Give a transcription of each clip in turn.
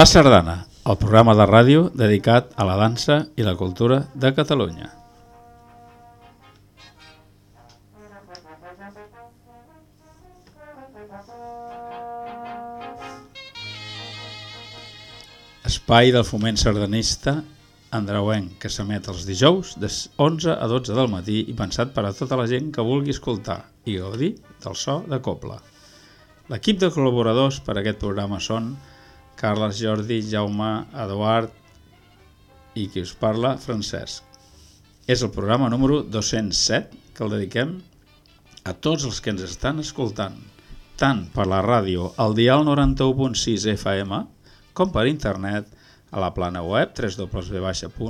La Sardana, el programa de ràdio dedicat a la dansa i la cultura de Catalunya. Espai del foment sardanista andreuenc que s'emet els dijous de 11 a 12 del matí i pensat per a tota la gent que vulgui escoltar i gaudir del so de Copla. L'equip de col·laboradors per a aquest programa són Carles Jordi, Jaume, Eduard i qui us parla, Francesc. És el programa número 207 que el dediquem a tots els que ens estan escoltant, tant per la ràdio al dial 91.6 FM com per internet a la plana web www.rtb-fm.com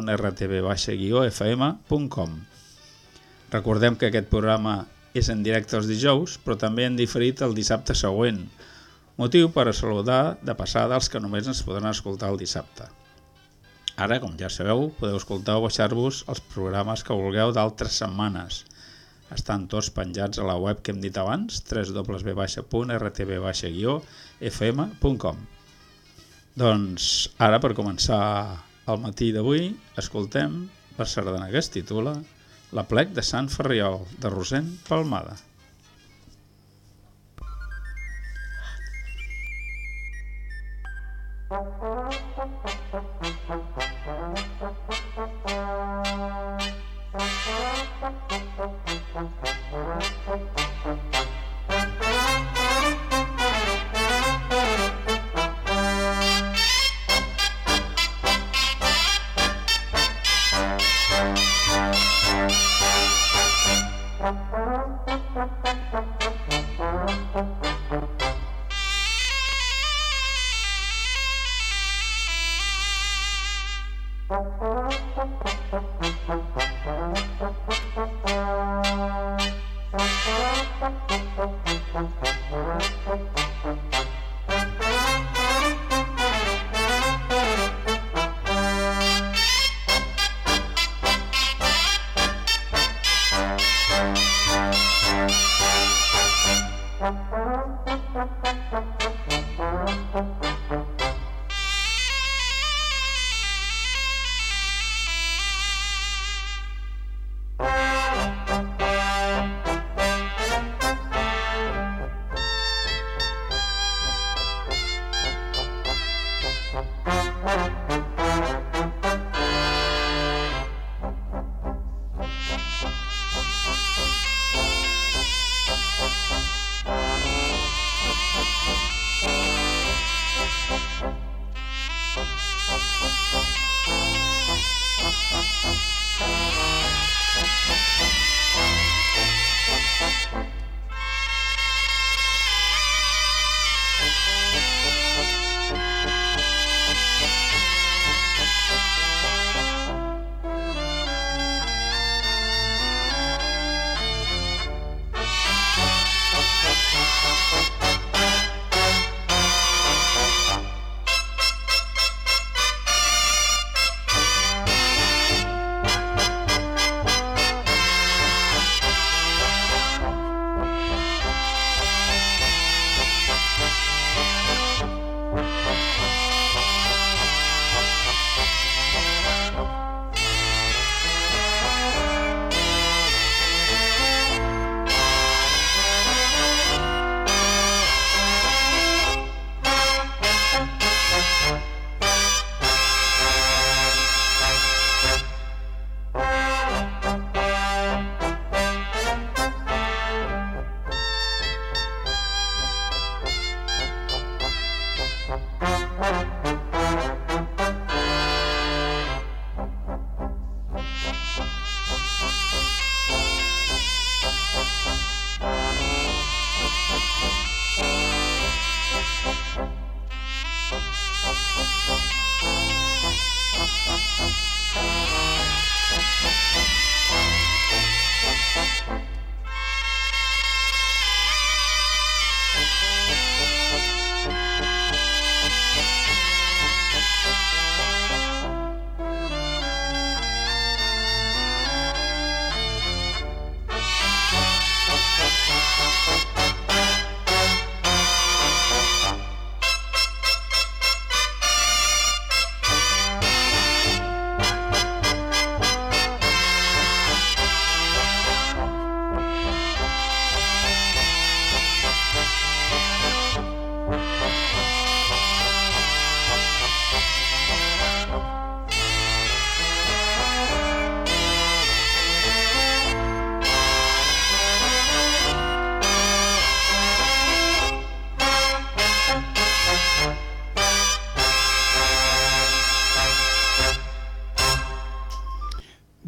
Recordem que aquest programa és en directe els dijous, però també en diferit el dissabte següent, motiu per a saludar de passada els que només ens podran escoltar el dissabte. Ara, com ja sabeu, podeu escoltar o baixar-vos els programes que vulgueu d'altres setmanes. Estan tots penjats a la web que hem dit abans, www.rtb-fm.com doncs ara, per començar el matí d'avui, escoltem la sardana que es titula La plec de Sant Ferriol, de Rosent Palmada.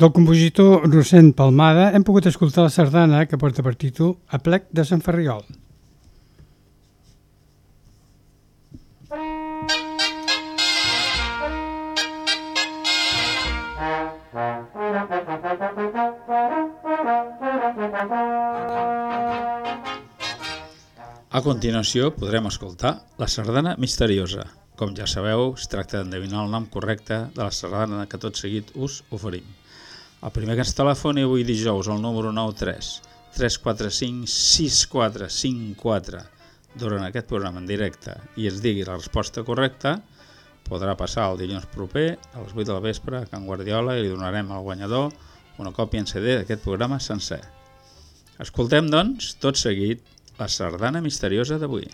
Del compositor Rosent Palmada hem pogut escoltar la sardana que porta per títol A plec de Sant Ferriol. A continuació podrem escoltar la sardana misteriosa. Com ja sabeu, es tracta d'endevinar el nom correcte de la sardana que tot seguit us oferim. El primer que ens telefoni avui dijous al número 93 345 6454 durant aquest programa en directe i ens digui la resposta correcta, podrà passar el dilluns proper a les 8 de la vespre a Can Guardiola i li donarem al guanyador una còpia en CD d'aquest programa sencer. Escoltem, doncs, tot seguit, la sardana misteriosa d'avui.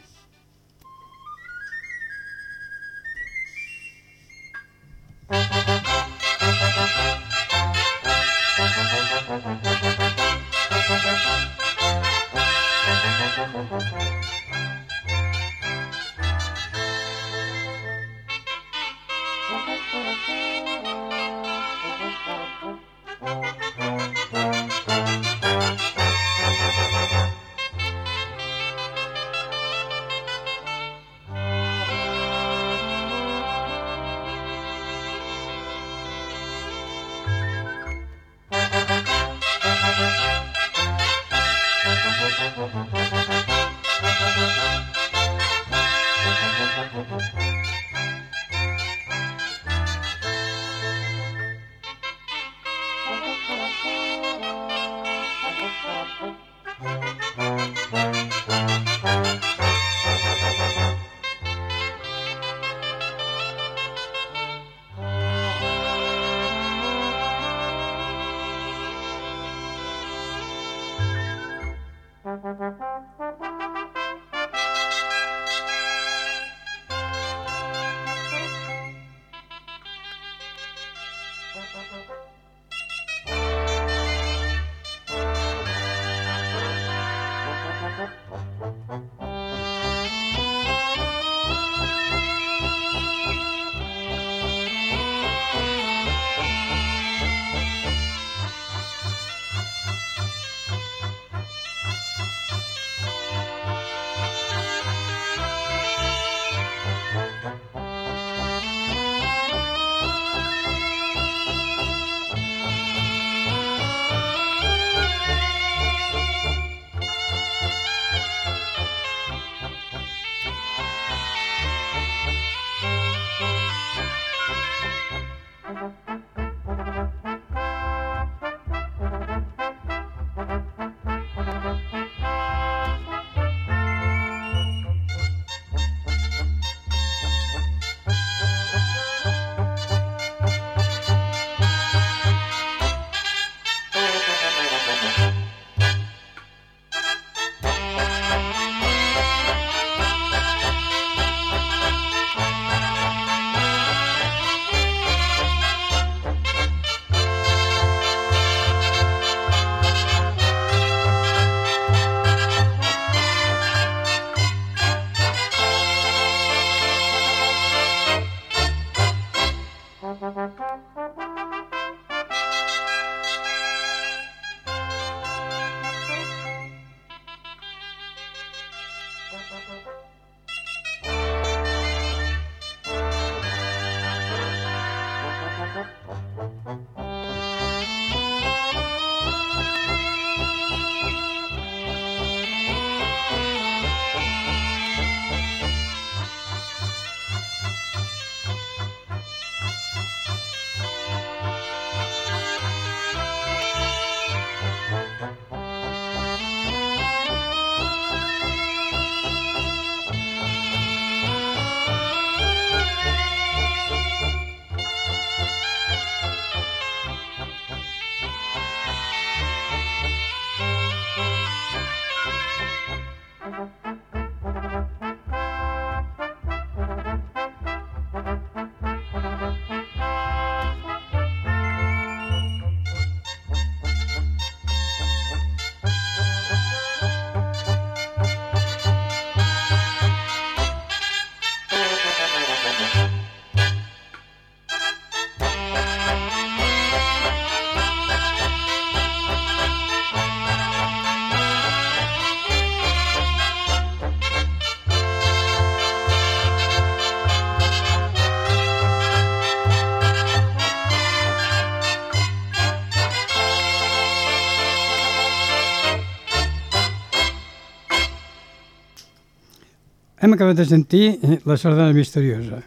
Hem acabat de sentir eh, la sardana misteriosa.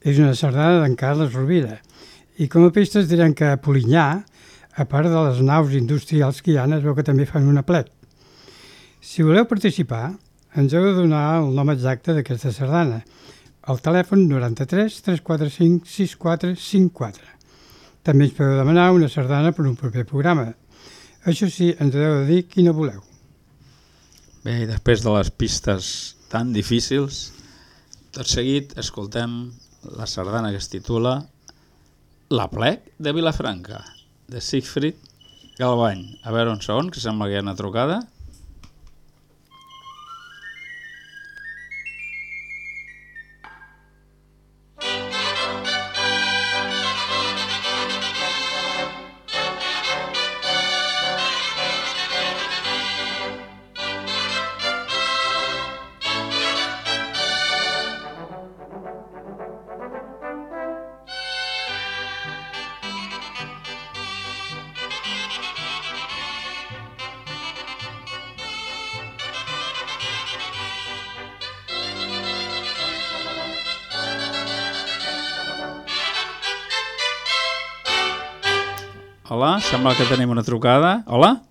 És una sardana d'en Carles Rovira. I com a pistes direm que a Polinyà, a part de les naus industrials que hi ha, es veu que també fan una plet. Si voleu participar, ens heu de donar el nom exacte d'aquesta sardana. El telèfon 93 345 6454. També ens podeu demanar una sardana per un proper programa. Això sí, ens heu de dir quina voleu. Bé, i després de les pistes tan difícils, tot seguit escoltem la sardana que es titula La plec de Vilafranca, de Siegfried Galbany. A veure un segon, que sembla que hi ha una trucada. Sembla que tenim una trucada. Hola?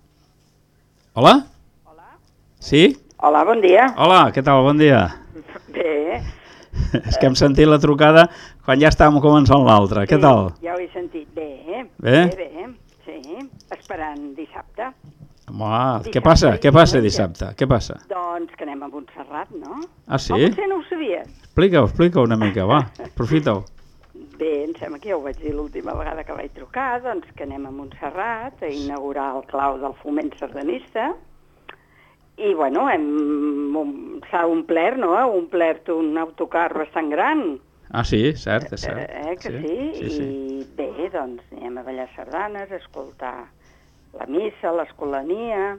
Hola? Hola. Sí? Hola, bon dia. Hola, què tal? Bon dia. Bé. És que hem sentit la trucada quan ja estàvem començant l'altra. Què tal? Ja ho he sentit. Bé. Bé? Bé, bé. Sí, esperant dissabte. Home, què Dissabte passa? i Què passa dissabte? Què passa? Doncs que anem a Montserrat, no? Ah, sí? O potser no ho sabies. Explica-ho, explica una mica, va. Aprofita-ho. Bé, em sembla que ja ho vaig dir l'última vegada que vaig trucar, doncs que anem a Montserrat a inaugurar el clau del foment sardanista. I, bueno, um, s'ha omplert, no? Ha omplert un autocar bastant gran. Ah, sí, cert, és cert. Eh, que sí? sí, sí. I bé, doncs anem a ballar sardanes, a escoltar la missa, l'escolania,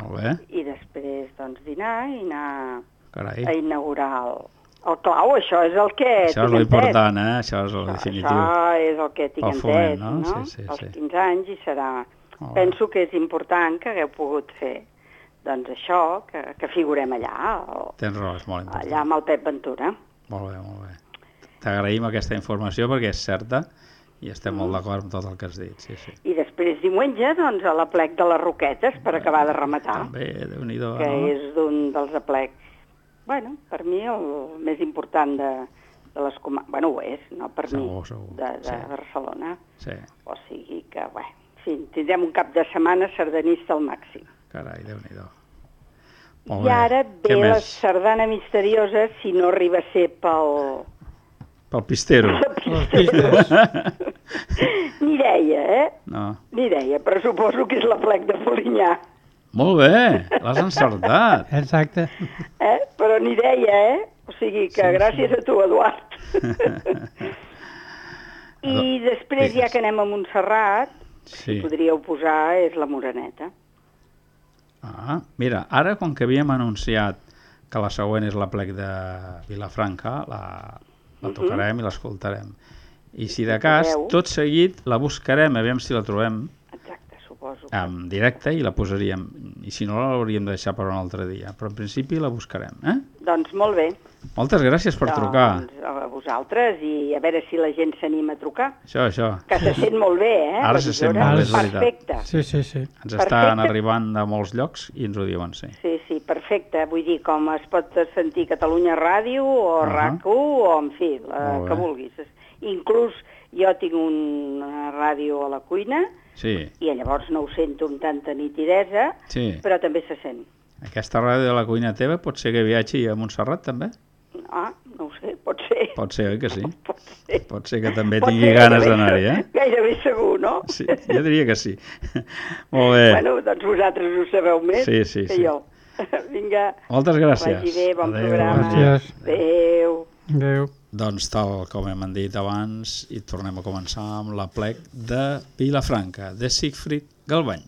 Molt bé, i després doncs dinar i anar carai. a inaugurar el, el clau, això és el que Això és l'important, eh? Això és el Això- definitiu. Això és el que tinc Pel foment, entès, no? no? Sí, sí, Els sí. 15 anys i serà... Bé. Penso que és important que hagueu pogut fer doncs això, que, que figurem allà, o, Tens raó, és molt important. allà amb el Pep Ventura. Molt bé, molt bé. T'agraïm aquesta informació perquè és certa i estem molt d'acord amb tot el que has dit, sí, sí. I després diumenge, doncs, a l'aplec de les Roquetes, per acabar de rematar. També, Déu-n'hi-do, que no? és d'un dels aplecs, bueno, per mi el més important de, de les comarques, bueno, ho és, no per Segur, mi, segur, de, de sí. Barcelona, Sí, o sigui que, bé, en fi, tindrem un cap de setmana sardanista al màxim. carai, Déu-n'hi-do. I ara ve la més? sardana misteriosa, si no arriba a ser pel... Pel pistero. Les pistes. Mireia, eh? No. Mireia, però suposo que és la plec de Polinyà, Molt bé, l'has encertat. Exacte. eh? Però Mireia, eh? O sigui que Sí, gràcies a tu, Eduard. I després, ja que anem a Montserrat, Sí. podríeu posar és la Moreneta. Ah, mira, ara com que havíem anunciat que la següent és la plec de Vilafranca, la, la Mhm. tocarem i l'escoltarem. I si de cas, tot seguit la buscarem, aviam si la trobem suposo. en directe i la posaríem. I si no, l'hauríem de deixar per un altre dia. Però en principi la buscarem. Eh? Doncs molt bé. Moltes gràcies per trucar. Doncs a vosaltres i a veure si la gent s'anima a trucar. Això, això. Que se sent molt bé, eh? Ara la se sent molt bé, és veritat. Perfecte. Sí, sí, sí. Ens Perfecte. estan arribant de molts llocs i ens ho diuen, sí. Sí, sí, perfecte. Vull dir, com es pot sentir Catalunya Ràdio o Ahà. RAC1 o, en fi, la Molt que vulguis. Inclús jo tinc una ràdio a la cuina Sí, i llavors no ho sento amb tanta nitidesa, sí. però també se sent. Aquesta ràdio de la cuina teva pot ser que viatgi a Montserrat, també? Ah, no ho sé, pot ser. Pot ser, oi que sí? Pot ser. Pot ser que també Pot tingui ser, ganes d'anar-hi, eh? Gairebé segur, no? Sí, jo diria que sí. Molt bé. Bueno, doncs vosaltres ho sabeu més Sí, sí, que sí. jo. Vinga, Moltes gràcies. vagi bé, bon Adéu, programa. Gràcies. Adéu. Adéu. Doncs tal com hem dit abans, i tornem a començar amb la plec de Vilafranca, de Siegfried Galbany.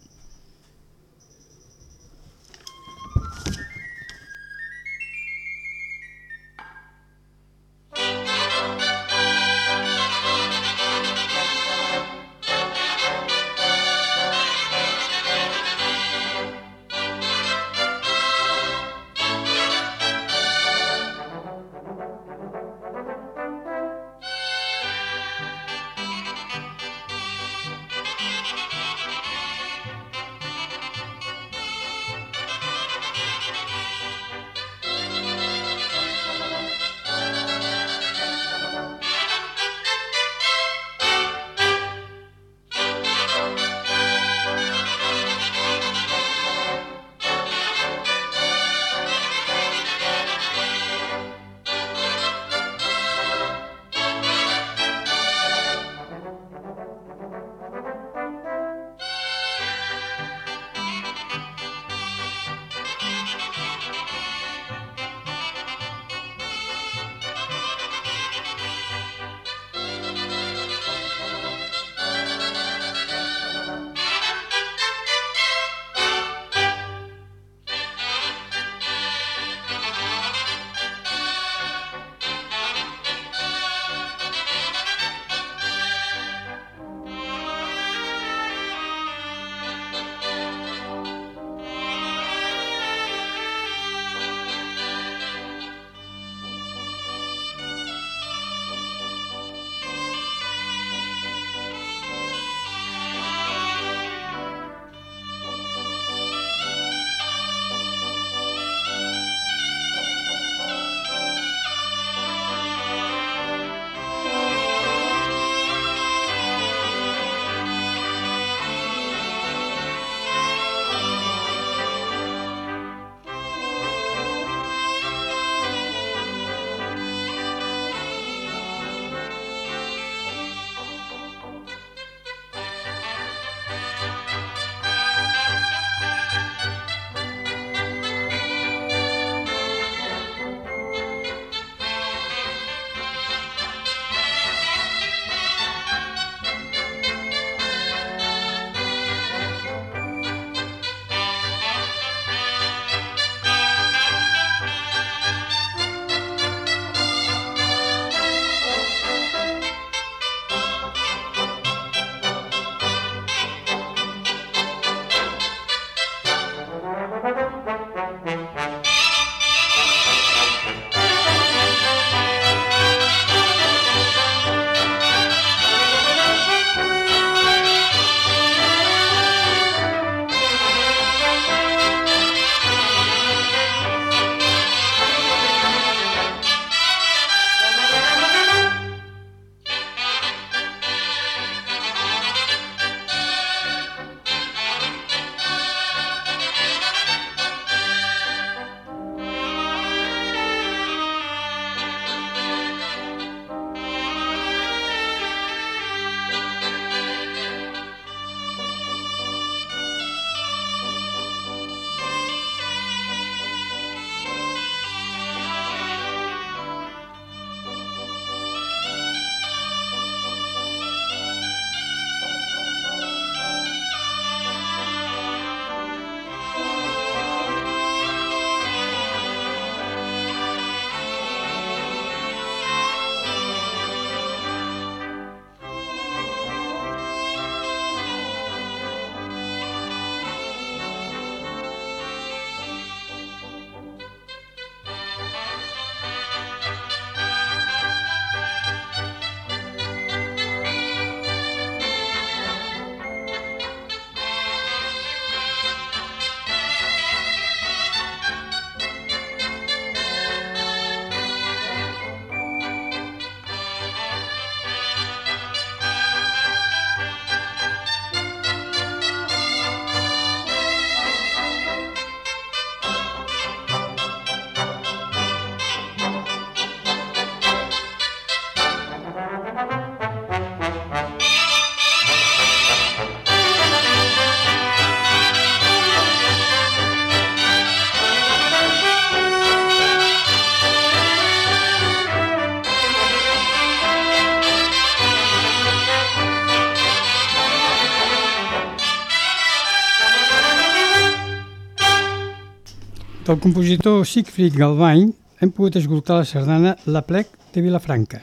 Del compositor Siegfried Galvain hem pogut escoltar la sardana La plec de Vilafranca.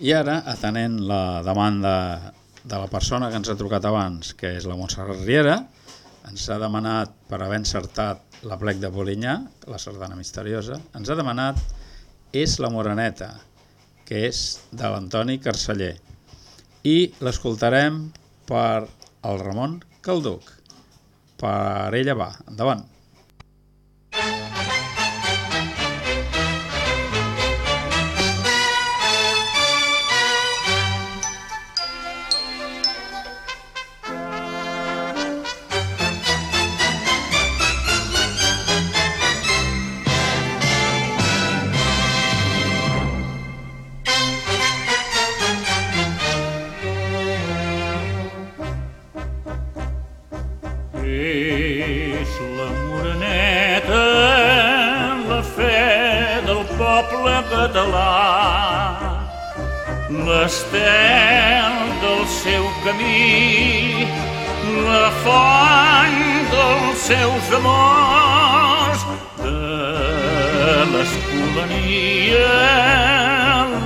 I ara, atenent la demanda de la persona que ens ha trucat abans, que és la Montserrat Riera, ens ha demanat, per haver encertat la plec de Polinyà, la sardana misteriosa, ens ha demanat És la Moreneta, que és de l'Antoni Carceller. I l'escoltarem per el Ramon Calduc. Per ella va, endavant. L'estel del seu camí, la font dels seus amors, de l'escolania,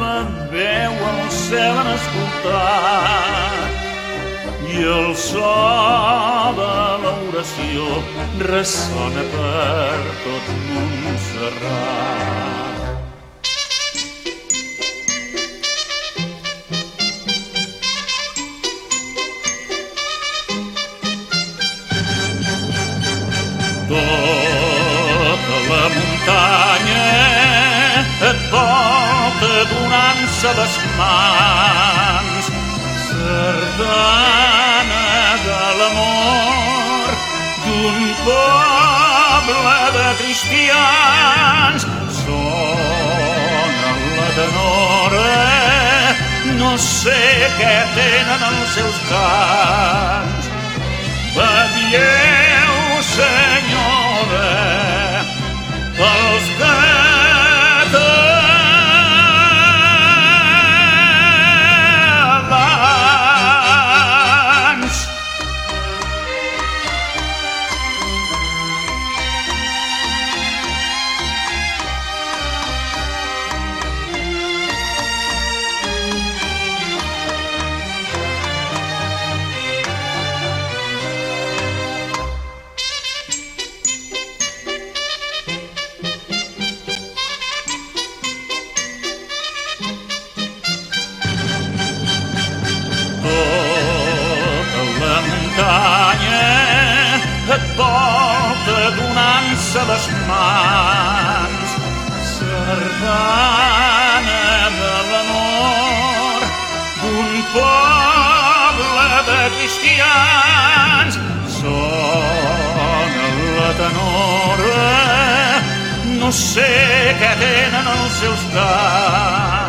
la veu al cel en escoltar i el so de l'oració ressona per tot Montserrat. Tota la muntanya et volta donant-se les mans sardana de l'amor d'un poble de cristians. Sona la tenora, no sé què tenen els seus cants. Vetlleu, senyora, pels catalans. Les mans. Sardana de l'amor d'un poble de cristians. Sona la tenora, no sé què tenen els seus cants.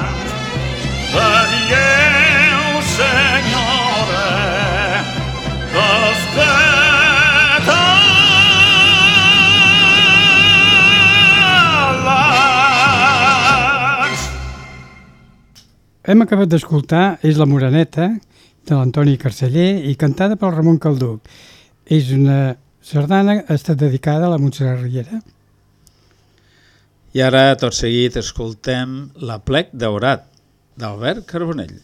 Hem acabat d'escoltar És la Moreneta, de l'Antoni Carceller i cantada pel Ramon Calduc. És una sardana que està dedicada a la Montserrat Riera. I ara, tot seguit, escoltem La plec daurat, d'Albert Carbonell.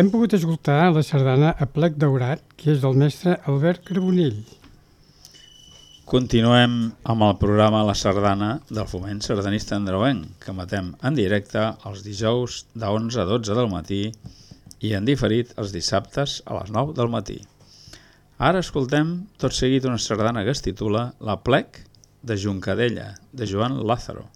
Hem pogut escoltar la sardana a plec daurat, que és del mestre Albert Carbonell. Continuem amb el programa La Sardana del Foment Sardanista Andreuenc, que matem en directe els dijous de 11 a 12 del matí i en diferit els dissabtes a les 9 del matí. Ara escoltem tot seguit una sardana que es titula La plec de Juncadella, de Joan Lázaro.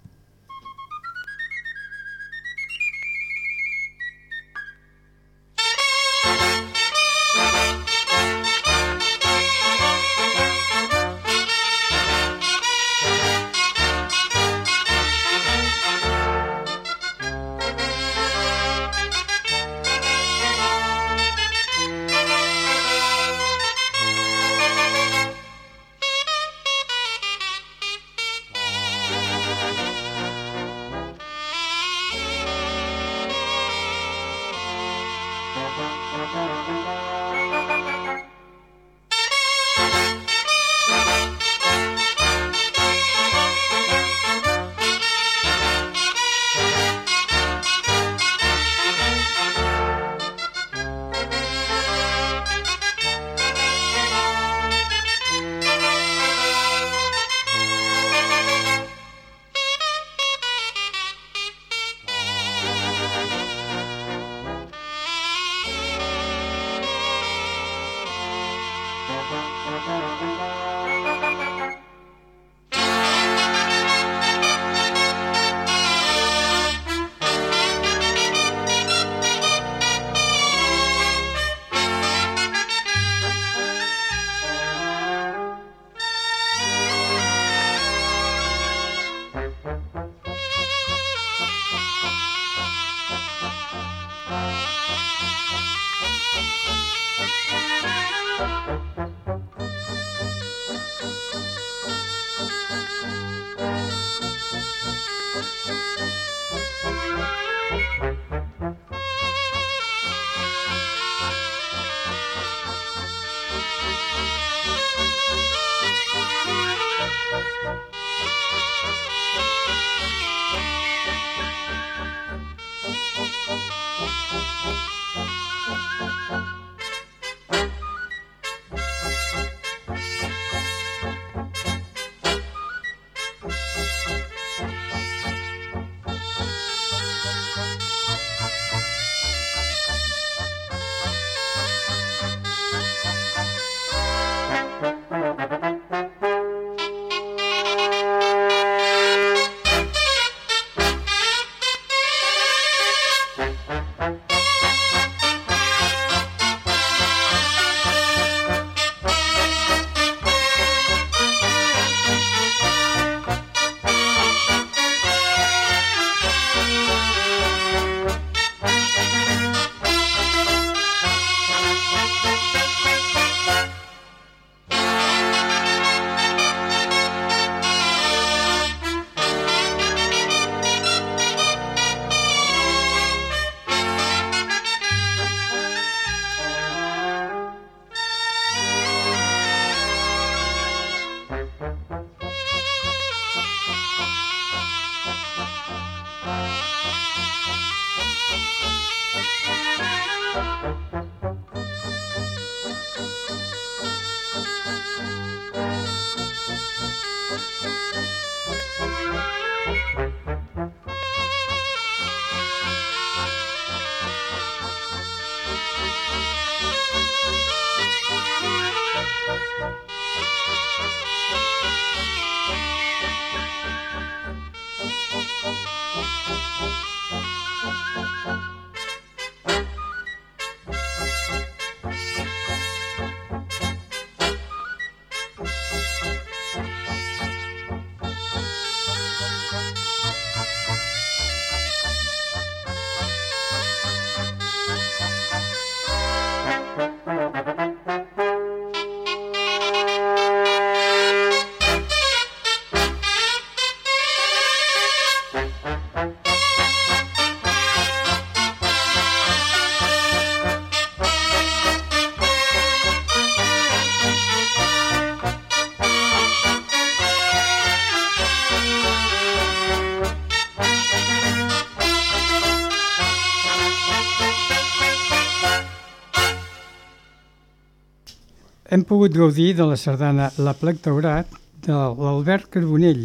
Hem pogut gaudir de la sardana La Plec Taurat de l'Albert Carbonell.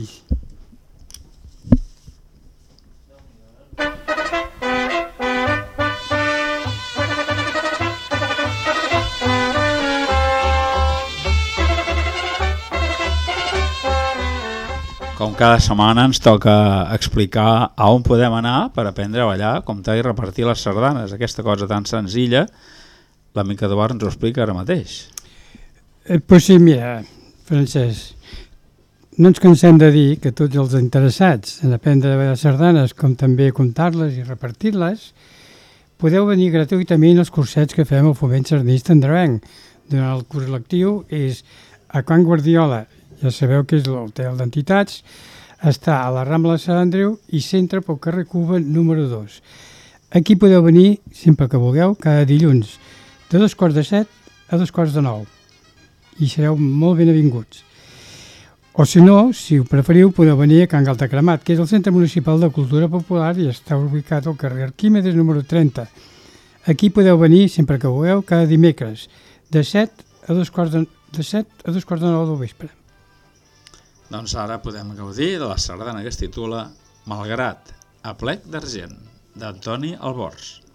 Com cada setmana ens toca explicar a on podem anar per aprendre a ballar, comptar i repartir les sardanes. Aquesta cosa tan senzilla, l'amic Eduard ens ho explica ara mateix. Eh, pues sí, mira, Francesc, no ens cansem de dir que tots els interessats en aprendre a sardanes, com també comptar-les i repartir-les, podeu venir gratuïtament als cursets que fem al Foment Sardanista Andrevenc. Durant el curs lectiu és a Can Guardiola, ja sabeu que és l'hotel d'entitats, està a la Rambla de Sant Andreu i centre pel carrer Cuba número 2. Aquí podeu venir, sempre que vulgueu, cada dilluns, de dos quarts de set a dos quarts de nou. I sereu molt benvinguts. O si no, si ho preferiu, podeu venir a Can Galtacremat, que és el Centre Municipal de Cultura Popular i està ubicat al carrer Arquímedes número 30. Aquí podeu venir, sempre que vulgueu, cada dimecres, de 7 a dos quarts de, de 7 a dos quarts de 9 del vespre. Doncs ara podem gaudir de la sardana que es titula Malgrat, a plec d'argent, d'Antoni Albors.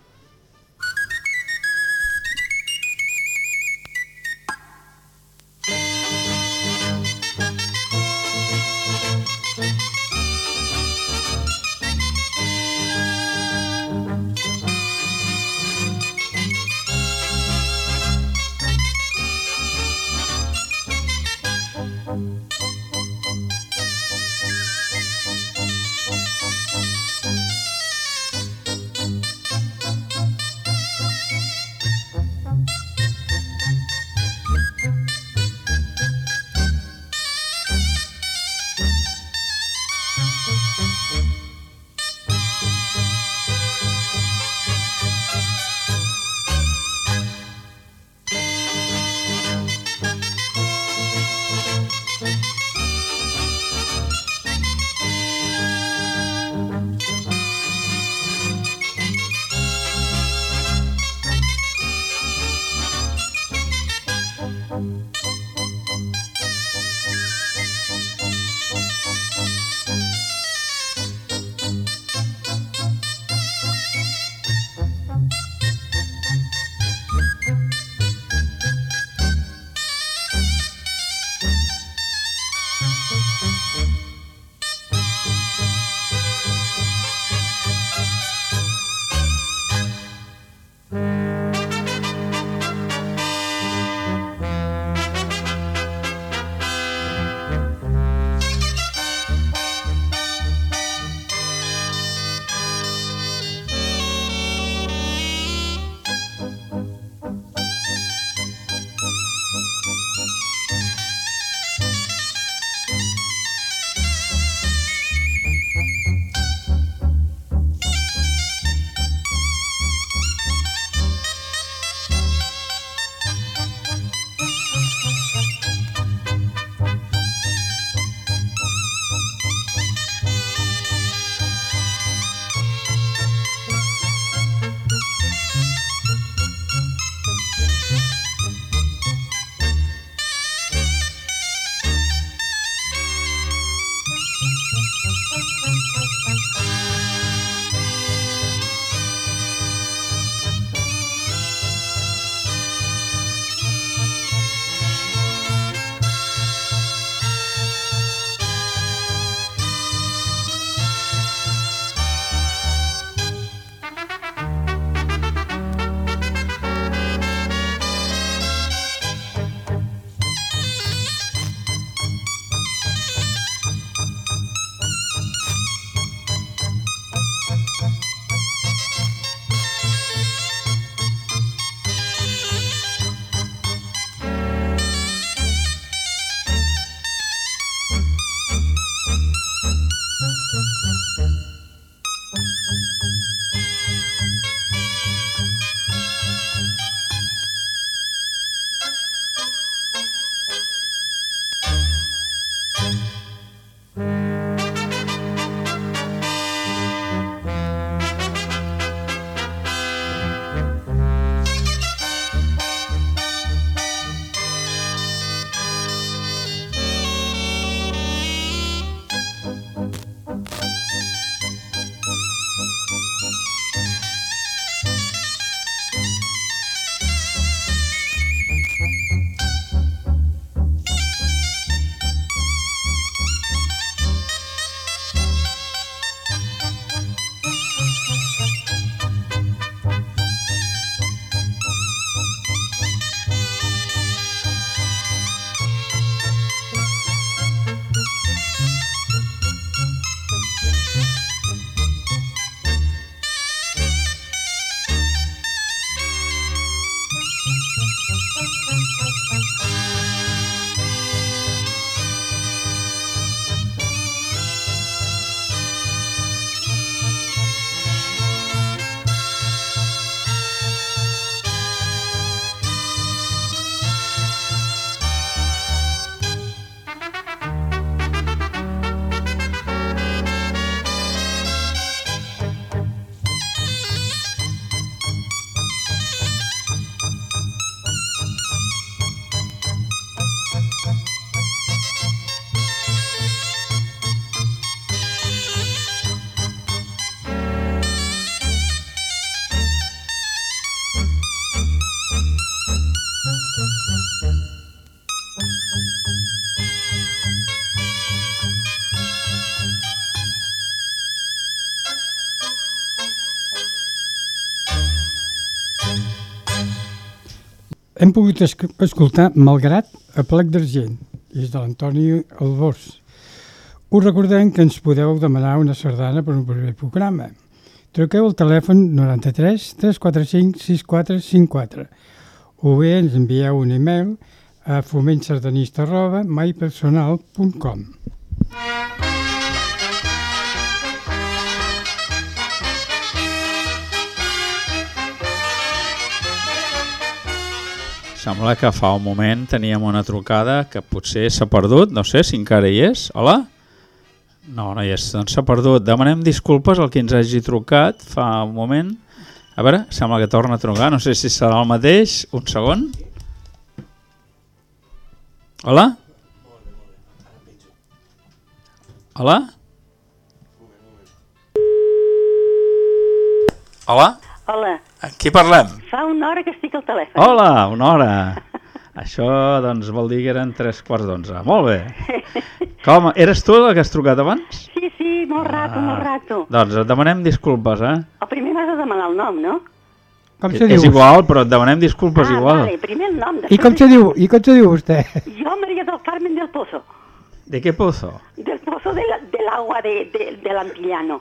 Hem pogut esc escoltar Malgrat a plec d'argent, és de l'Antoni Albors. Us recordem que ens podeu demanar una sardana per un proper programa. Truqueu al telèfon 93 345 6454 o bé ens envieu un e-mail a fomentsardanista arroba Sembla que fa un moment teníem una trucada que potser s'ha perdut, no sé si encara hi és. Hola? No, no hi és, doncs s'ha perdut. Demanem disculpes al que ens hagi trucat fa un moment. A veure, sembla que torna a trucar, no sé si serà el mateix. Un segon. Hola? Hola? Hola? Hola, Amb qui parlem? fa una hora que estic al telèfon. Hola, una hora. Això doncs vol dir que eren tres quarts d'onze. Molt bé. Com, eres tu la que has trucat abans? Sí, sí, molt rato, Ah. molt rato. Doncs et demanem disculpes, eh? El primer m'has de demanar el nom, no? Com És se diu? igual, però et demanem disculpes ah, igual. vale, primer el nom. I com se diu, i com se diu vostè? Jo, Maria del Carmen del Pozo. De què pozo? Del Pozo de la- de l'agua de, de, de l'Antillano.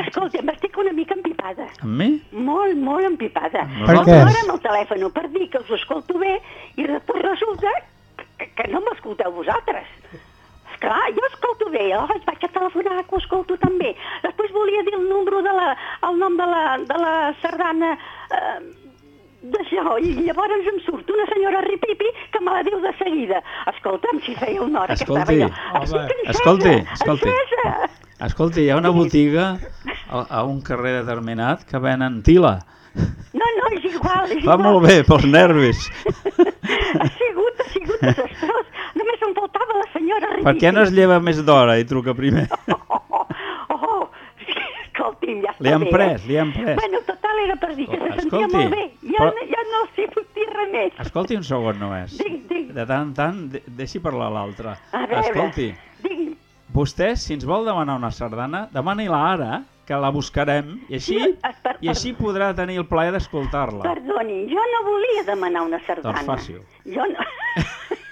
Escolta, m'estic una mica empipada. Amb mi? Molt, molt empipada. Per què? Ara amb el telèfon per dir que us escolto bé i després resulta que, que no m'escolteu vosaltres. Esclar, jo escolto bé, llavors vaig a telefonar que ho escolto també. Després volia dir el número de la, el nom de la, de la sardana eh, d'això, i llavors em surt una senyora ripipi que me la diu de seguida. Escolta'm, si feia una hora Escolti, que estava jo. home, escolti, escolti. encesa. Escolti, hi ha una botiga a, a un carrer determinat que venen tila. No, no, és igual, és Va igual. molt bé, pels nervis. ha sigut, ha sigut desastrós. Només em faltava la senyora ripipi. Per què no es lleva més d'hora i truca primer? Oh, oh, escolti'm, ja està Li han bé. pres, eh? li han pres. Bueno, total era per dir que se sentia Escolti, molt bé. Ja, però- no- ja no els hi puc dir res més. Escolti un segon només. Dic, dic. De tant en tant, de deixi parlar l'altre. A veure, Escolti, Digui'm. vostè, si ens vol demanar una sardana, demani-la ara, que la buscarem, i així, Sí, per- per- i així podrà tenir el plaer d'escoltar-la. Perdoni, jo no volia demanar una sardana. Doncs faci-ho. Jo no...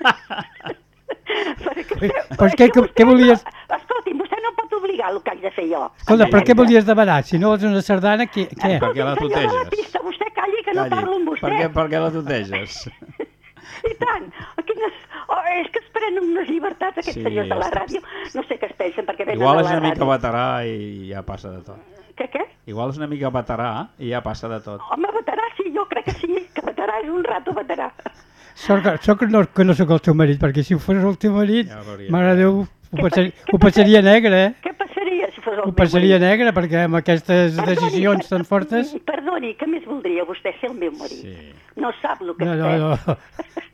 Perquè, Pues perquè què- què volies- No, escolti, vostè no pot obligar el que haig de fer jo. Escolta, però què volies demanar? Si no vols una sardana, què? què? Per què la Escolti, senyor de la tuteges? pista, vostè calli que no Calli. parlo amb vostè. Per què, per què la tuteges? I tant. Quines... Oh, és que es prenen unes llibertats aquests Sí, senyors de la ràdio. No sé què es pensen perquè venen Igual a és la una mica veterà i ja passa de tot. Què, què? Igual és una mica veterà i ja passa de tot. Home, veterà, sí, jo crec que sí, que veterà és un rato veterà. Sort que, sort que, no, que no sóc el teu marit, perquè si ho fos el teu marit, Ja mare de Déu, ho passaria, ho passaria negre, eh? Què passaria si fos el Ho meu passaria marit? negre, perquè amb aquestes Perdoni, decisions per- tan fortes... Perdoni, què més voldria vostè ser el meu marit? Sí. No sap el que No, no, no.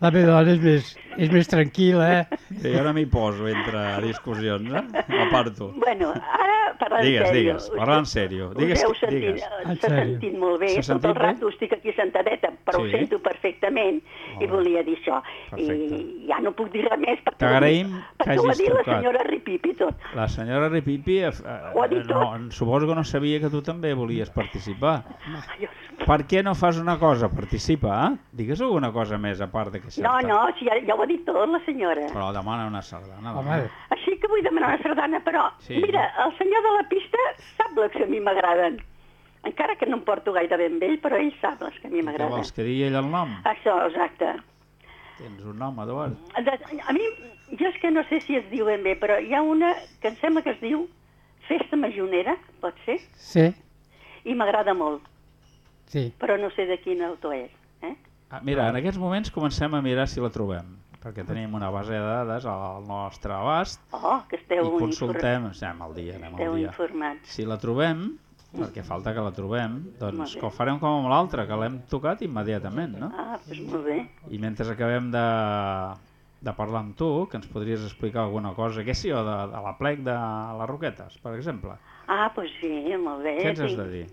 La meva dona és més, és més tranquil·la, eh? Sí, jo no m'hi poso entre discussions, eh? Aparto. Bueno, ara parlant Digues, en sèrio. digues, parla en sèrio. Us Digues, heu sentit, digues. En S'ha sentit molt bé, S'ha tot sentit el bé? rato estic aquí sentadeta, però Sí. ho sento perfectament i volia dir això. Perfecte. I ja no puc dir res més perquè, T'agraïm que perquè ho ha dit la senyora Ripipi tot. La senyora Ripipi, eh, Ho ha dit eh, no, suposo que no sabia que tu també volies participar. Ai, Per què no fas una cosa? Participa, eh? Digues alguna cosa més a part de que No, no, si ja, ja ho ha dit tot la senyora. Però demana una sardana. Home. Així que vull demanar una sardana, però Sí. mira, el senyor de la pista sap les que a mi m'agraden. Encara que no em porto gaire ben vell, però ell sap les que a mi Què m'agraden. vols que digui ell el nom? Això, exacte. Tens un nom, Eduard? De, a mi, jo és que no sé si es diu ben bé, però hi ha una que em sembla que es diu Festa Majonera, pot ser, sí, i m'agrada molt, sí. però no sé de quin autor és. Eh? Ah, mira, en aquests moments comencem a mirar si la trobem, perquè tenim una base de dades al nostre abast Oh, que i esteu, consultem, sí, anem al dia, anem al dia. informats. Si la trobem, perquè falta que la trobem, doncs que ho farem com amb l'altra, que l'hem tocat immediatament, no? Ah, doncs molt bé. I mentre acabem de, de parlar amb tu, que ens podries explicar alguna cosa, què sé jo, de, de la plec de les Roquetes, per exemple. Ah, doncs sí, molt bé. Què ens has de dir?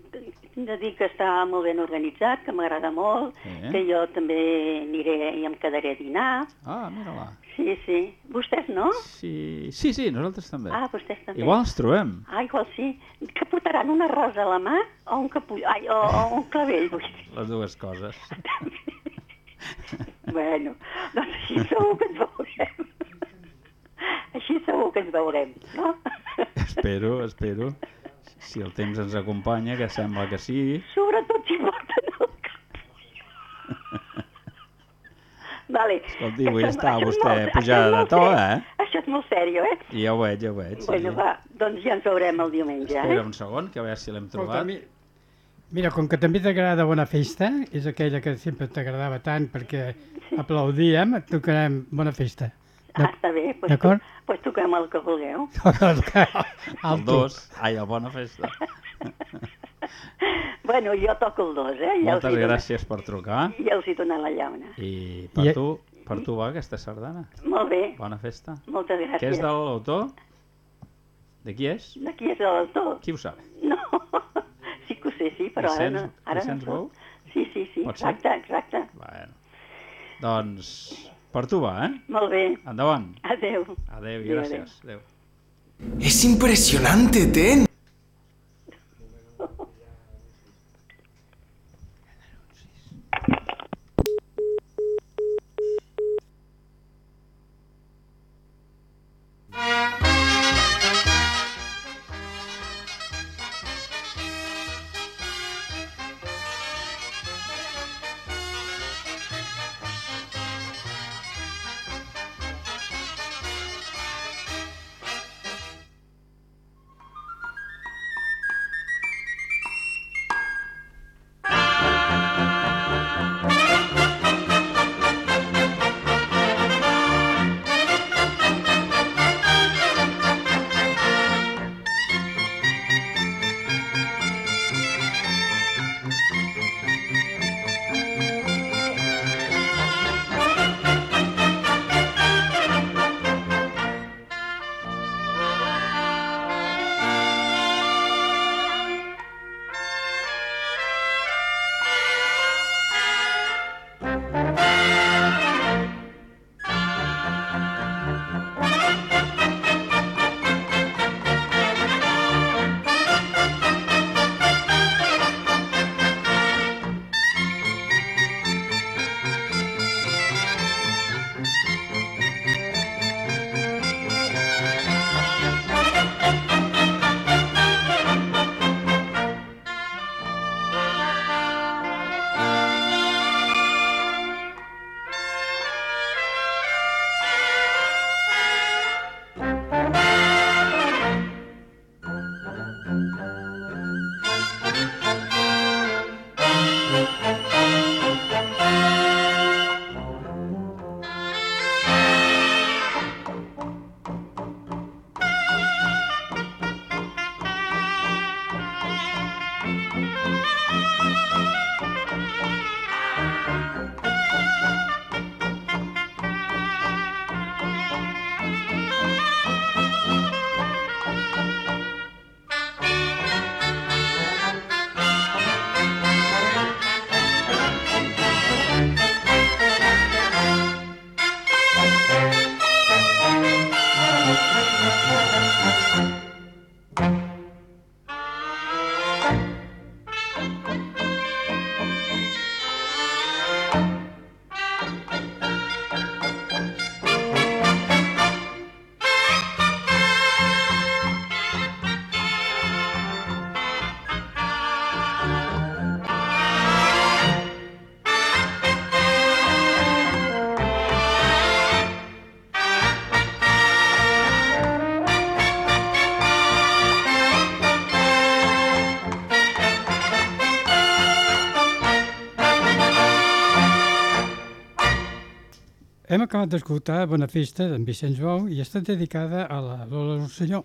Tinc de dir que està molt ben organitzat, que m'agrada molt, Sí. que jo també aniré i em quedaré a dinar. Ah, mira-la. Sí, sí. Vostès no? Sí, sí, sí, nosaltres també. Ah, vostès també. Igual ens trobem. Ah, igual sí. Que portaran una rosa a la mà o un capull... Ai, o, o un clavell, vull dir. Les dues coses. Bueno, doncs així segur que ens veurem. Així segur que ens veurem, no? Espero, espero. Si el temps ens acompanya, que sembla que sí. Sobretot si porten Vale. Escolti, avui Això- està això és vostè molt- pujada de to, eh? Això és molt sèrio, eh? Ja ho veig, ja ho veig. Sí. Bueno, va, doncs ja ens veurem el diumenge, Espera eh? un segon, que a veure si l'hem Escolta, trobat. mi- Mira, com que també t'agrada Bona Festa, és aquella que sempre t'agradava tant perquè aplaudíem, et tocarem Bona Festa. Ah, està bé. Doncs D'acord. tu- Doncs toquem el que vulgueu. El Alto. dos. Ai, el bona festa. Bueno, jo toco el dos, eh? Ja Moltes gràcies per trucar. Ja els hi dono la llauna. I per I- tu, per tu va aquesta sardana. Molt bé, Bona festa. moltes gràcies. Què és de l'autor? De qui és? De qui és l'autor? Qui ho sap? No, sí que ho sé, sí, però ara no. Vicenç- Ara Vicenç no Bou? sé. Sí, sí, sí, Pot ser? exacte, exacte. Bueno. Doncs per tu va, eh? Molt bé, Endavant. adeu. Adéu i Adéu, gràcies. Adéu. Es impresionante, Ten. Acabat d'escoltar Bona Festa d'en Vicenç Bou i està dedicada a la Lola Rosselló.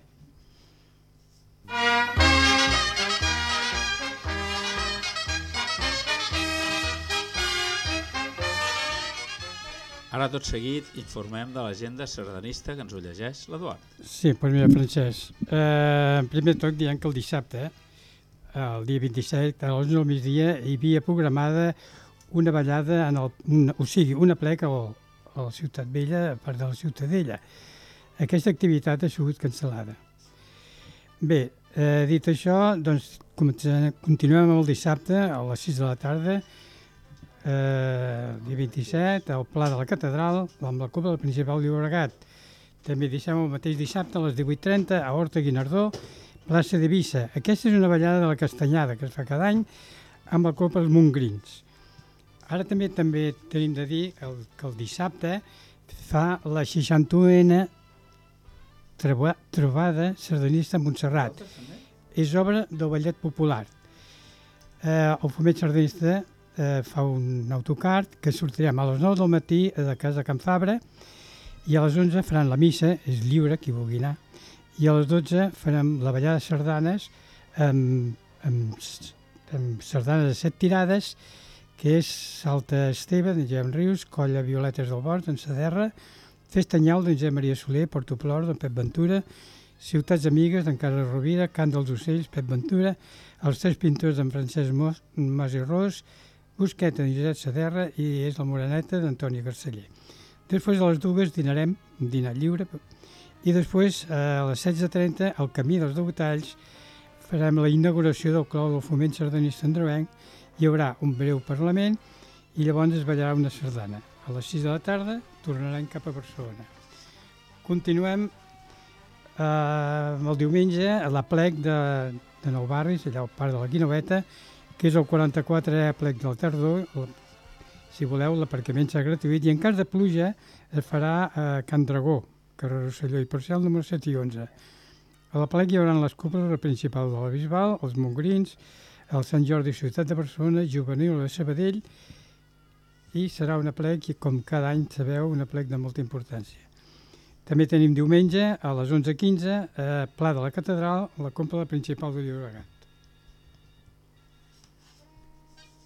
Ara, tot seguit, informem de l'agenda sardanista que ens ho llegeix l'Eduard. Sí, doncs mira, Francesc, eh, en primer tot dient que el dissabte, el dia 27, a l'11 del migdia, hi havia programada una ballada, en el, una, o sigui, una plec al, a la Ciutat Vella, part de la Ciutadella. Aquesta activitat ha sigut cancel·lada. Bé, eh, dit això, doncs continuem el dissabte a les 6 de la tarda eh, dia 27, al Pla de la Catedral, amb la Cúpula Principal de Llobregat. També deixem el mateix dissabte a les 18.30 a Horta Guinardó, plaça d'Eivissa. Aquesta és una ballada de la Castanyada que es fa cada any amb el club Els Montgrins. Ara també també tenim de dir el, que el dissabte fa la 61a troba, trobada sardanista a Montserrat. És obra del ballet popular. Eh, el Foment Sardanista eh, fa un autocar que sortirem a les 9 del matí a la casa Can Fabra i a les 11 faran la missa, és lliure qui vulgui anar, i a les 12 farem la ballada de sardanes amb, amb, amb sardanes de set tirades, que és Salta Esteve, d'en Josep Rius, Colla Violetes del Bord, d'en Saderra, Festanyal, d'en Josep Maria Soler, Portoplor, d'en Pep Ventura, Ciutats Amigues, d'en Carles Rovira, Cant dels Ocells, Pep Ventura, els tres pintors d'en Francesc Mos, Mas i Ros, Busqueta d'en Josep Saderra i és la Moreneta d'Antoni Garceller. Després a les dues dinarem, dinar lliure, i després eh, a les 16.30 al Camí dels Degotalls farem la inauguració del Clau del Foment Sardanista Androvenc, hi haurà un breu parlament i llavors es ballarà una sardana. A les 6 de la tarda tornarem cap a Barcelona. Continuem eh, el diumenge a la plec de, de Nou Barris, allà al parc de la Guinoveta, que és el 44è plec del Tardor. El, si voleu, l'aparcament serà gratuït i en cas de pluja es farà a Can Dragó, carrer Rosselló i Parcial número 7 i 11. A la plec hi haurà les cúpules la principal de la Bisbal, els Montgrins, el Sant Jordi Ciutat de Barcelona, Juvenil de Sabadell i serà una plec, i com cada any sabeu, una plec de molta importància. També tenim diumenge a les 11.15 a Pla de la Catedral, la cúpula principal de Llobregat.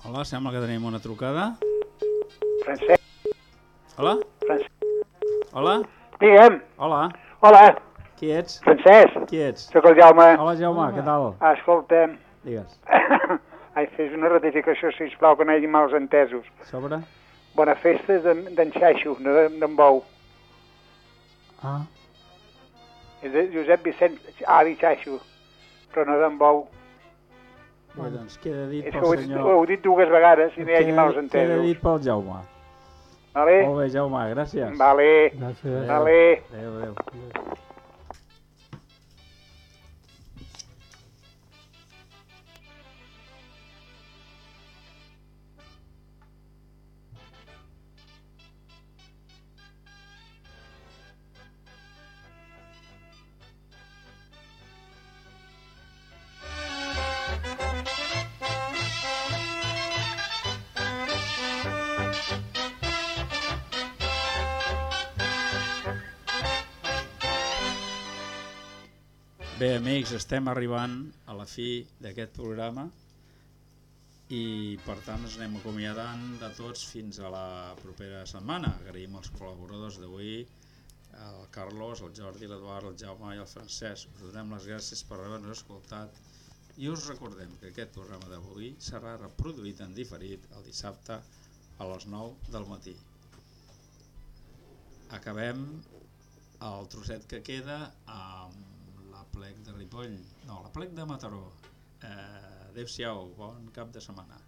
Hola, sembla que tenim una trucada. Francesc, Hola? Francesc. Hola? Digue'm. Hola? Hola, Qui ets? Francesc. Qui ets? Sóc el Jaume. Hola, Jaume, què tal? Ah, escolta, Digues. ai, fes una ratificació, sisplau, que no hi hagi mals entesos. Sobre? Bona festa d'en Xaixo, d'en Bou. Ah. És de Josep Vicent Avi Xaixo, però no d'en Bou. Bé, doncs queda dit És pel ho, senyor... ho heu dit dues vegades i no hi hagi Queda- mals Queda entesos. dit pel Jaume. Vale? Molt bé, Jaume, gràcies. Vale, Gràcies. vale. Adéu, adéu. Bé, estem arribant a la fi d'aquest programa i per tant ens anem acomiadant de tots fins a la propera setmana. Agraïm als col·laboradors d'avui, el Carlos, el Jordi, l'Eduard, el Jaume i el Francesc. Us donem les gràcies per haver-nos escoltat i us recordem que aquest programa d'avui serà reproduït en diferit el dissabte a les 9 del matí. Acabem el trosset que queda amb plec de Ripoll, no, la plec de Mataró. Eh, Adéu-siau, bon cap de setmana.